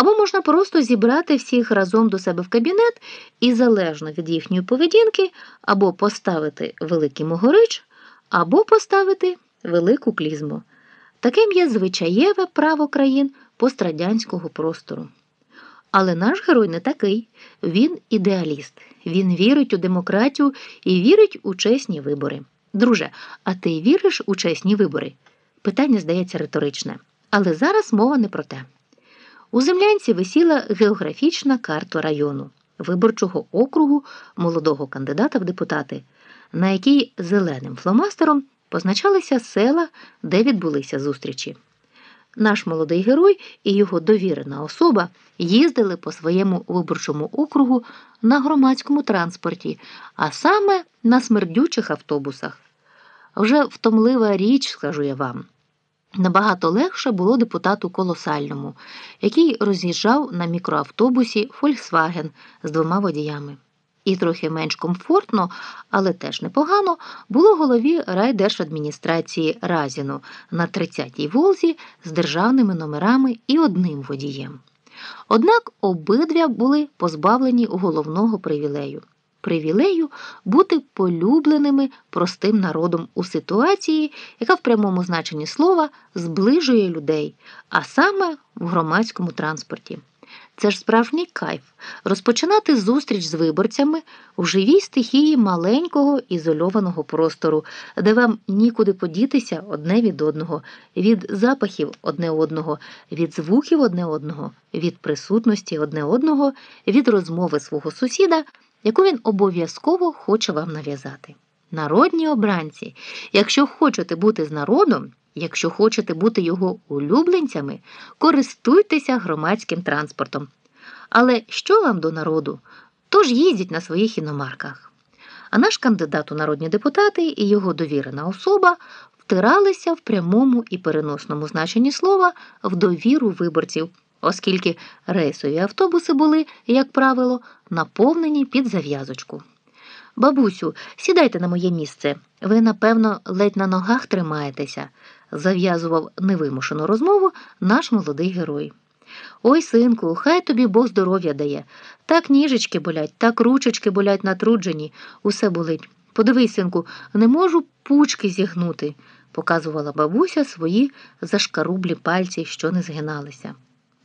Або можна просто зібрати всіх разом до себе в кабінет і залежно від їхньої поведінки, або поставити великий могорич, або поставити велику клізму. Таким є звичаєве право країн пострадянського простору. Але наш герой не такий. Він ідеаліст. Він вірить у демократію і вірить у чесні вибори. Друже, а ти віриш у чесні вибори? Питання здається риторичне. Але зараз мова не про те. У землянці висіла географічна карта району, виборчого округу молодого кандидата в депутати, на якій зеленим фломастером позначалися села, де відбулися зустрічі. Наш молодий герой і його довірена особа їздили по своєму виборчому округу на громадському транспорті, а саме на смердючих автобусах. Вже втомлива річ, скажу я вам. Набагато легше було депутату колосальному, який роз'їжджав на мікроавтобусі Volkswagen з двома водіями. І трохи менш комфортно, але теж непогано, було голові райдержадміністрації Разіну на 30-й Волзі з державними номерами і одним водієм. Однак обидві були позбавлені головного привілею привілею бути полюбленими простим народом у ситуації, яка в прямому значенні слова зближує людей, а саме в громадському транспорті. Це ж справжній кайф розпочинати зустріч з виборцями у живій стихії маленького ізольованого простору, де вам нікуди подітися одне від одного, від запахів одне одного, від звуків одне одного, від присутності одне одного, від розмови свого сусіда, яку він обов'язково хоче вам нав'язати. Народні обранці, якщо хочете бути з народом. Якщо хочете бути його улюбленцями, користуйтеся громадським транспортом. Але що вам до народу? Тож їздіть на своїх іномарках. А наш кандидат у народні депутати і його довірена особа втиралися в прямому і переносному значенні слова в довіру виборців, оскільки рейсові автобуси були, як правило, наповнені під зав'язочку. Бабусю, сідайте на моє місце. Ви, напевно, ледь на ногах тримаєтеся, зав'язував невимушену розмову наш молодий герой. Ой, синку, хай тобі Бог здоров'я дає. Так ніжечки болять, так ручечки болять натруджені, усе болить. Подивись, синку, не можу пучки зігнути, показувала бабуся свої зашкарублі пальці, що не згиналися.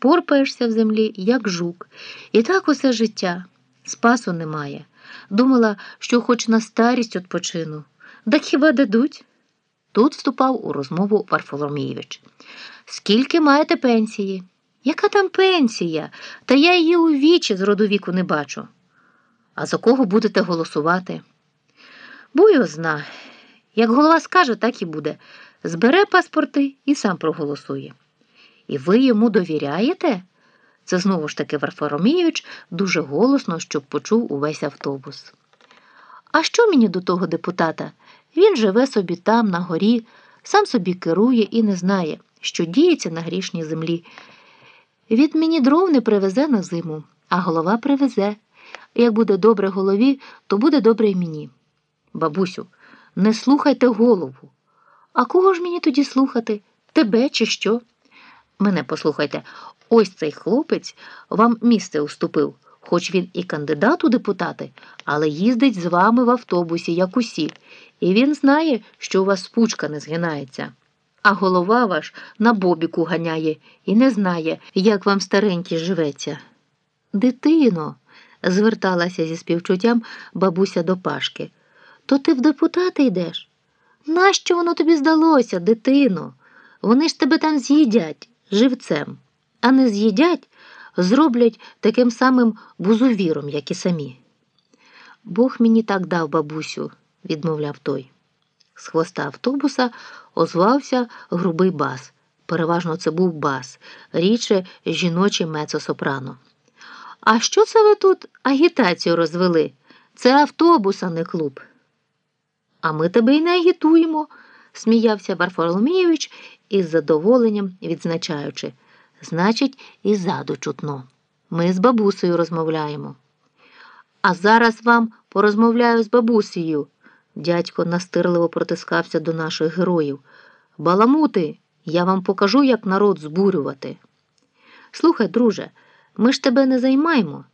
Порпаєшся в землі, як жук, і так усе життя. Спасу немає. Думала, що хоч на старість відпочину. Так хіба дадуть? Тут вступав у розмову Варфоломійович. Скільки маєте пенсії? Яка там пенсія? Та я її у вічі з роду віку не бачу. А за кого будете голосувати? Бо його зна. Як голова скаже, так і буде. Збере паспорти і сам проголосує. І ви йому довіряєте? Це знову ж таки Варфаромійович дуже голосно, щоб почув увесь автобус. А що мені до того депутата? Він живе собі там, на горі, сам собі керує і не знає, що діється на грішній землі. Від мені дров не привезе на зиму, а голова привезе. Як буде добре голові, то буде добре й мені. Бабусю, не слухайте голову. А кого ж мені тоді слухати? Тебе чи що? Мене послухайте, ось цей хлопець вам місце уступив, хоч він і кандидат у депутати, але їздить з вами в автобусі, як усі, і він знає, що у вас спучка не згинається. А голова ваш на бобіку ганяє і не знає, як вам старенький живеться. Дитино, зверталася зі співчуттям бабуся до Пашки, то ти в депутати йдеш? Нащо воно тобі здалося, дитино? Вони ж тебе там з'їдять живцем, а не з'їдять, зроблять таким самим бузовіром, як і самі. Бог мені так дав, бабусю, відмовляв той. З хвоста автобуса озвався грубий бас. Переважно це був бас, рідше жіночий мецо-сопрано. А що це ви тут агітацію розвели? Це автобус, а не клуб. А ми тебе й не агітуємо, сміявся Варфоломійович із задоволенням відзначаючи. Значить, і ззаду чутно. Ми з бабусею розмовляємо. А зараз вам порозмовляю з бабусею. Дядько настирливо протискався до наших героїв. Баламути, я вам покажу, як народ збурювати. Слухай, друже, ми ж тебе не займаємо.